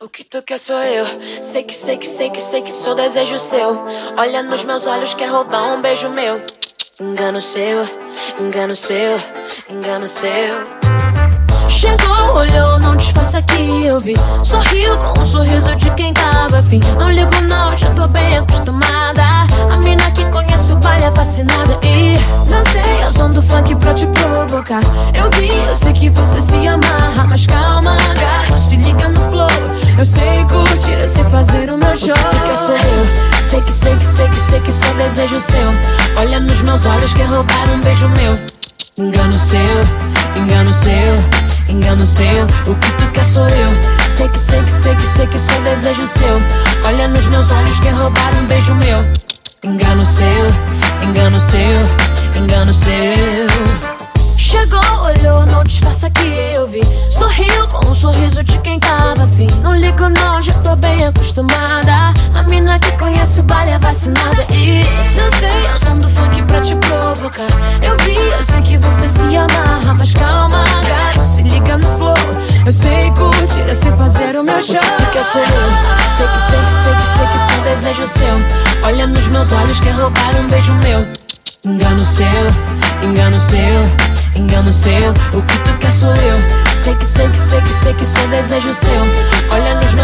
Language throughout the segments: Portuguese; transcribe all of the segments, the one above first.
O que tu quer sou eu. Sei que, sei que, sei que, sei que sou desejo seu. Olha nos meus olhos, quer roubar um beijo meu. Engano seu, engano seu, engano seu. Chegou, olhou, não disfarça que eu vi. Sorriu com um sorriso de quem tava afim. Não ligo, não, já tô bem acostumada. A mina que conhece o baile é fascinada. E não sei, eu som do funk pra te provocar. Eu vi, eu sei que você se amarra, mas calma, gato, se liga no. Eu sei curtir, eu sei fazer o meu show. Porque sou eu, sei que, sei que, sei que, sei que só desejo seu. Olha nos meus olhos, quer roubar um beijo meu. Engano seu, engano seu, engano seu. O que tu quer sou eu. Sei que, sei que, sei que, sei que só desejo seu. Olha nos meus olhos, quer roubar um beijo meu. Engano seu, engano seu, engano seu. Chegou, olhou, não disfarça que eu vi. Sorriu com um sorriso de acostumada. A mina que conhece o baile é vacinada. E eu som do funk pra te provocar. Eu vi, eu sei que você se amarra, mas calma, gato, se liga no flow. Eu sei curtir, eu sei fazer o meu show. Porque sou eu, sei que, sei que, sei que, sei que só desejo seu. Olha nos meus olhos, quer roubar um beijo meu. Engano seu, engano seu engano seu. O que tu quer sou eu. Sei que, sei que, sei que, sei que só desejo seu. Olha nos meus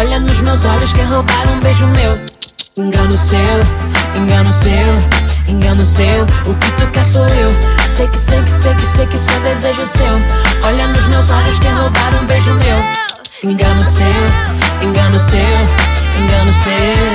Olha nos meus olhos, quer roubar um beijo meu. Engano seu, engano seu, engano seu. O que tu quer sou eu. Sei que, sei que, sei que, sei que só desejo seu. Olha nos meus olhos, quer roubar um beijo meu. Engano seu, engano seu, engano seu.